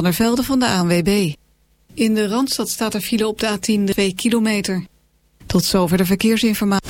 van der Velde van de ANWB. In de Randstad staat er file op de A10 2 kilometer. Tot zover de verkeersinformatie.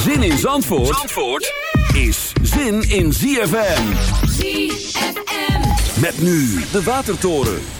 Zin in Zandvoort, Zandvoort is zin in ZFM. ZFM. Met nu de Watertoren.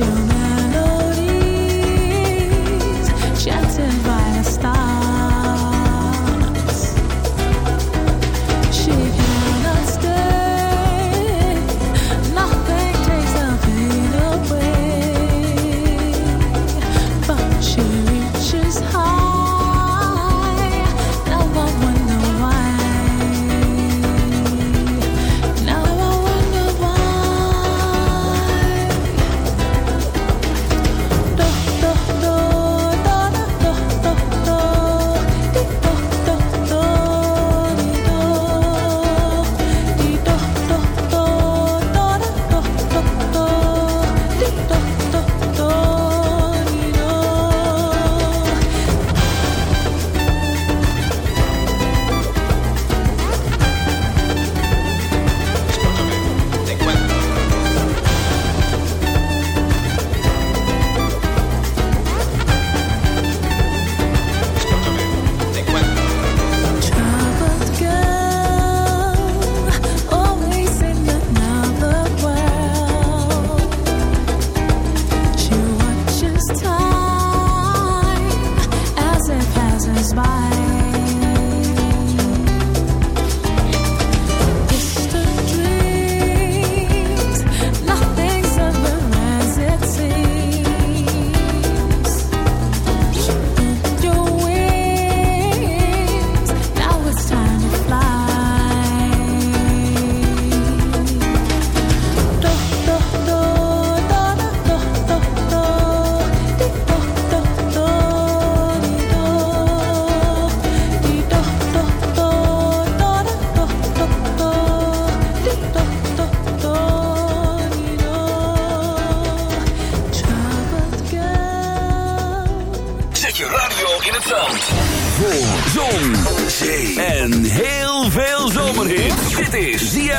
canción.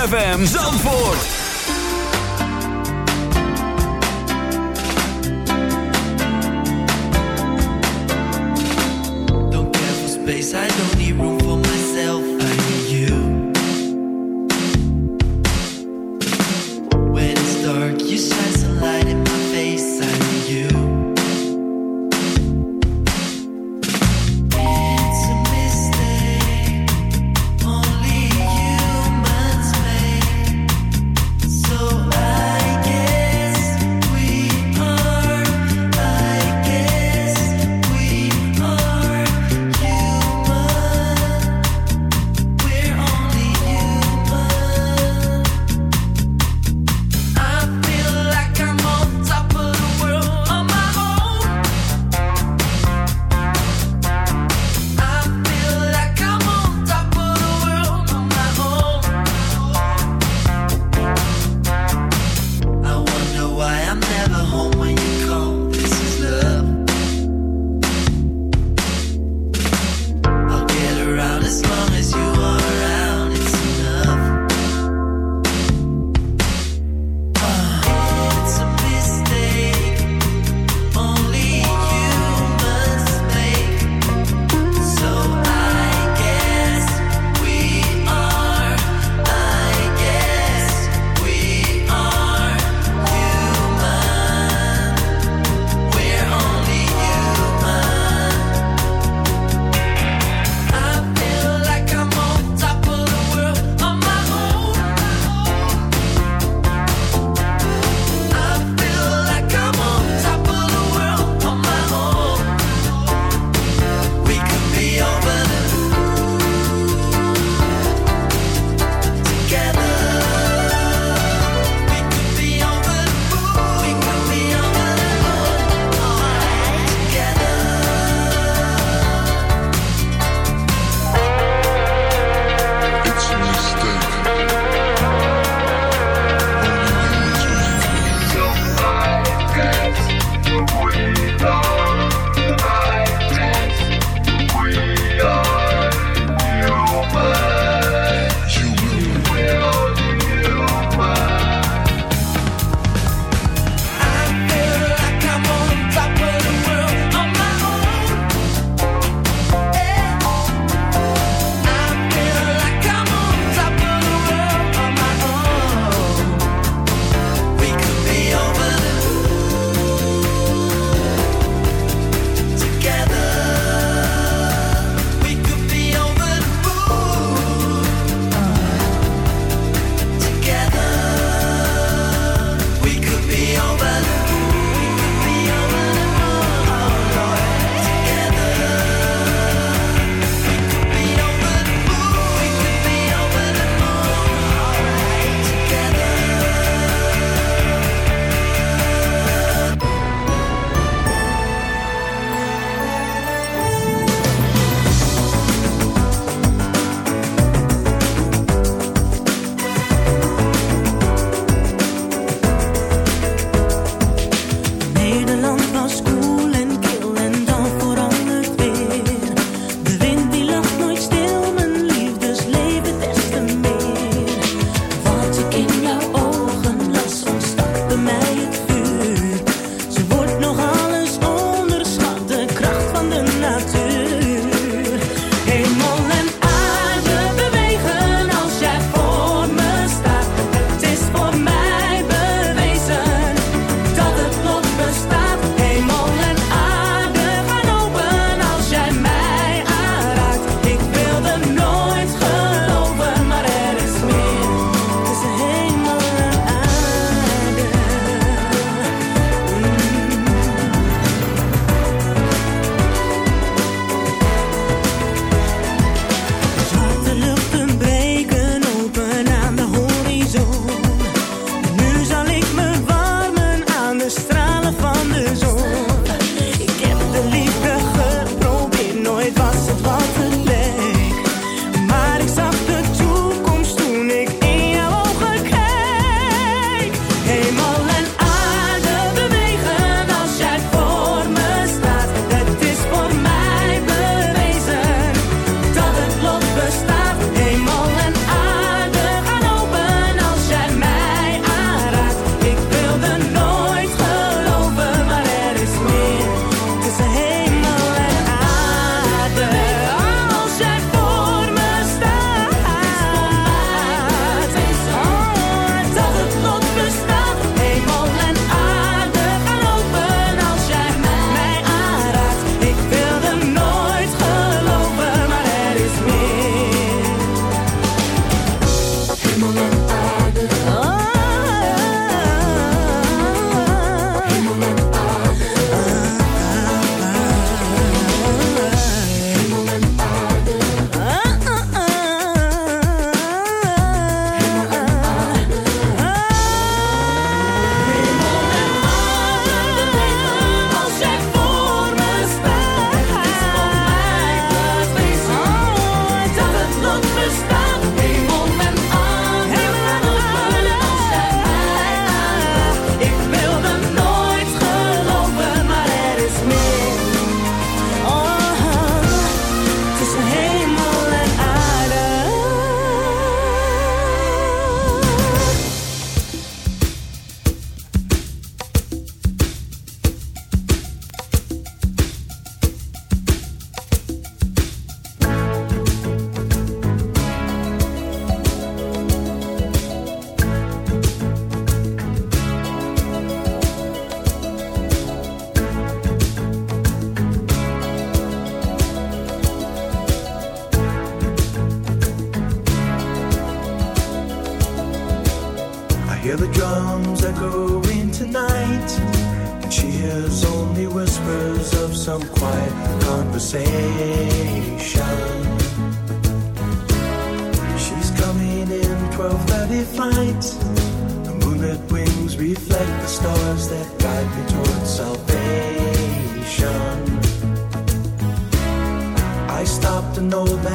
ZFM Zandvoort.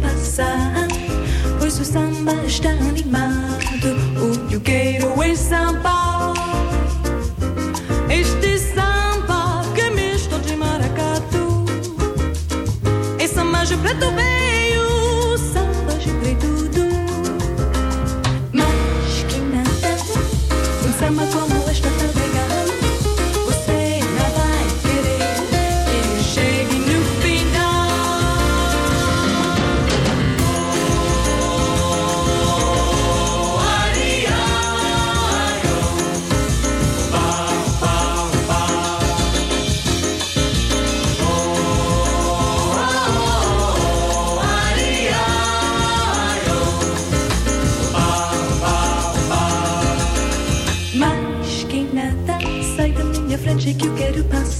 passar. Hoje o samba está animado. O Yugueiro é samba. Este samba que é misto de maracatu. É samba de preto bem. Noite que eu quero passar.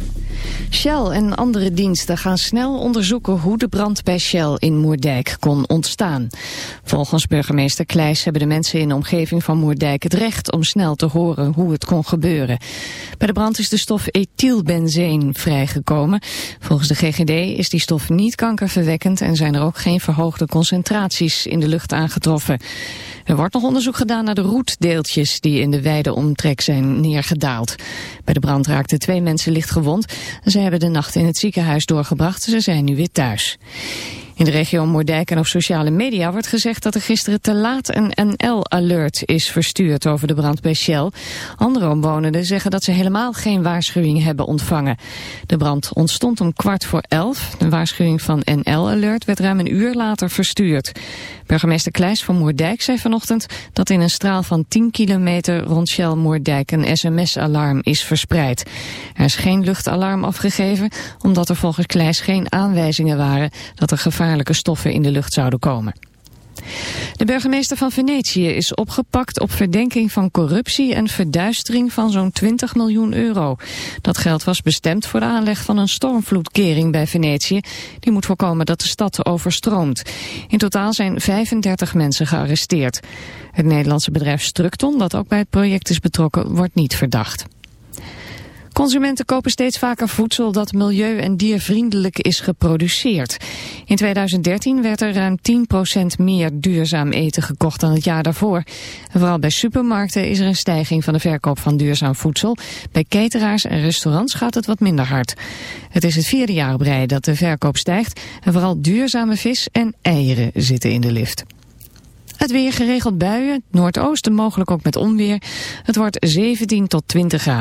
Shell en andere diensten gaan snel onderzoeken hoe de brand bij Shell in Moerdijk kon ontstaan. Volgens burgemeester Kleijs hebben de mensen in de omgeving van Moerdijk het recht om snel te horen hoe het kon gebeuren. Bij de brand is de stof ethylbenzeen vrijgekomen. Volgens de GGD is die stof niet kankerverwekkend en zijn er ook geen verhoogde concentraties in de lucht aangetroffen. Er wordt nog onderzoek gedaan naar de roetdeeltjes die in de wijde omtrek zijn neergedaald. Bij de brand raakten twee mensen licht gewond. Ze hebben de nacht in het ziekenhuis doorgebracht. Ze zijn nu weer thuis. In de regio Moerdijk en op sociale media wordt gezegd dat er gisteren te laat een NL-alert is verstuurd over de brand bij Shell. Andere omwonenden zeggen dat ze helemaal geen waarschuwing hebben ontvangen. De brand ontstond om kwart voor elf. De waarschuwing van NL-alert werd ruim een uur later verstuurd. Burgemeester Kleijs van Moerdijk zei vanochtend dat in een straal van 10 kilometer rond Shell Moerdijk een sms-alarm is verspreid. Er is geen luchtalarm afgegeven omdat er volgens Kleijs geen aanwijzingen waren dat er stoffen in de lucht zouden komen. De burgemeester van Venetië is opgepakt op verdenking van corruptie en verduistering van zo'n 20 miljoen euro. Dat geld was bestemd voor de aanleg van een stormvloedkering bij Venetië. Die moet voorkomen dat de stad overstroomt. In totaal zijn 35 mensen gearresteerd. Het Nederlandse bedrijf Structon, dat ook bij het project is betrokken, wordt niet verdacht. Consumenten kopen steeds vaker voedsel dat milieu- en diervriendelijk is geproduceerd. In 2013 werd er ruim 10% meer duurzaam eten gekocht dan het jaar daarvoor. Vooral bij supermarkten is er een stijging van de verkoop van duurzaam voedsel. Bij cateraars en restaurants gaat het wat minder hard. Het is het vierde jaar op rij dat de verkoop stijgt. En vooral duurzame vis en eieren zitten in de lift. Het weer geregeld buien, noordoosten mogelijk ook met onweer. Het wordt 17 tot 20 graden.